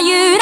you.